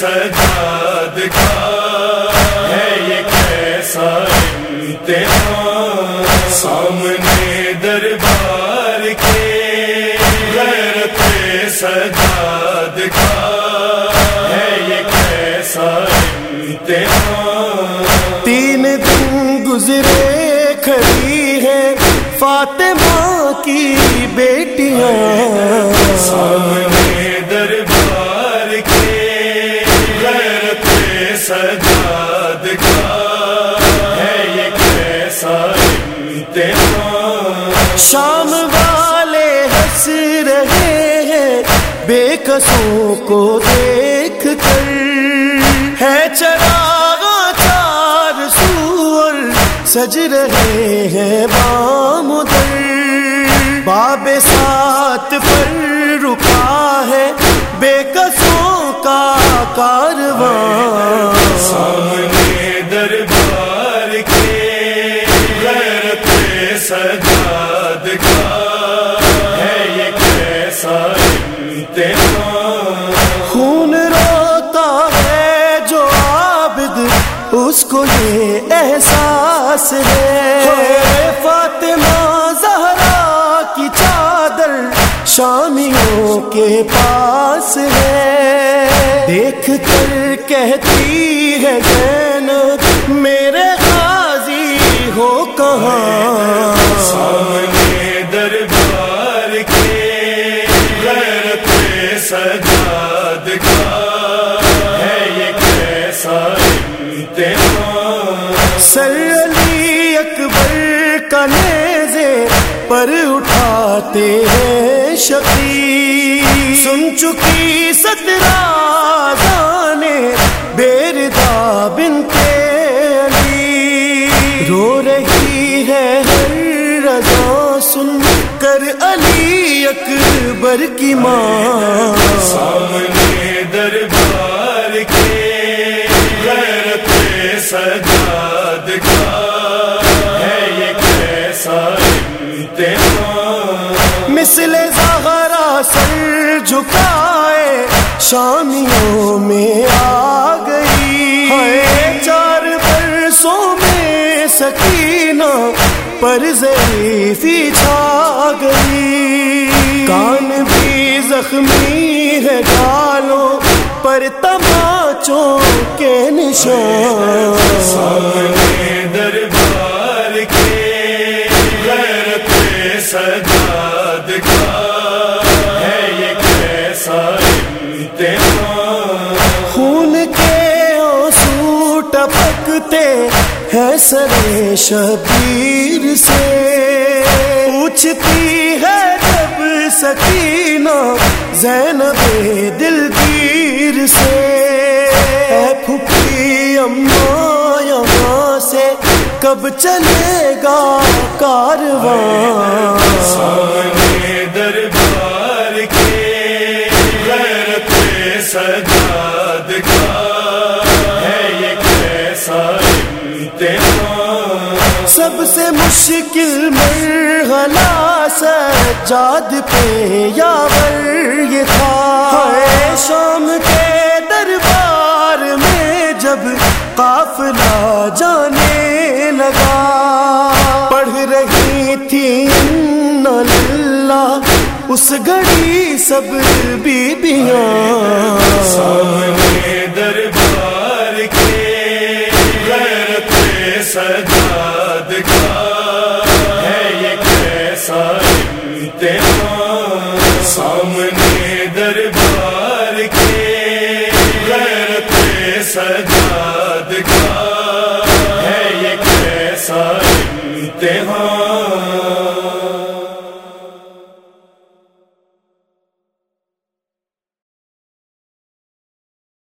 سجاد کا ہے یہ کیسا امتحان؟ سامنے دربار کے غیرت سجاد کا ہے یہ کیسا امتحان؟ تین دن گزرے کھڑی ہے فاطمہ کی بیٹیاں۔ شام والے ہنس رہے ہیں، بے قصوں کو دیکھ کر۔ ہے چراغ چار سور، سج رہے ہیں بام باب سات پر رکا ہے بے قصوں کا کارواں سجاد کا ہے یہ کیسا امتحان؟ خون روتا ہے جو عابد، اس کو یہ احساس ہے۔ فاطمہ زہرا کی چادر شامیوں کے پاس ہے۔ دیکھ کر کہتی ہے سجاد کا ہے یہ کیسا امتحان؟ سر علی اکبر کا نیزے پر اٹھاتے ہیں شکی سن چکی سترہ علی اکبر کی ماں سامنے دربار کے غیرت سجاد کا ہے یہ کیسا امتحان؟ مثل زہرا سر جھکائے شامیوں میں آ گئی۔ ہے چار برسوں میں سکینہ پر ضعیفی زخمی ہے گالوں پر تماچوں کے نشان۔ سامنے دربار کے غیرت سجاد کا ہے یہ کیسا امتحان؟ خون کے آنسو ٹپکتے ہیں سر شبیر سے۔ پوچھتی ہے سکینہ زینب دلگیر سے، اے پھپھی اماں یہاں سے، کب چلے گا کارواں سامنے دربار کے غیرت سجا سب سے مشکل مرحلہ سجاد پہ یاور یہ تھا شام کے دربار میں جب قافلہ جانے لگا۔ پڑھ رہی تھی اللہ، اس گھڑی سب بیبیاں۔ سامنے دربار کے غیرت سجاد دربار کے غیرت سجاد کا ہے یہ کیسا امتحان